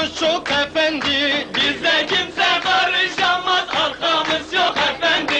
Yusuf Efendi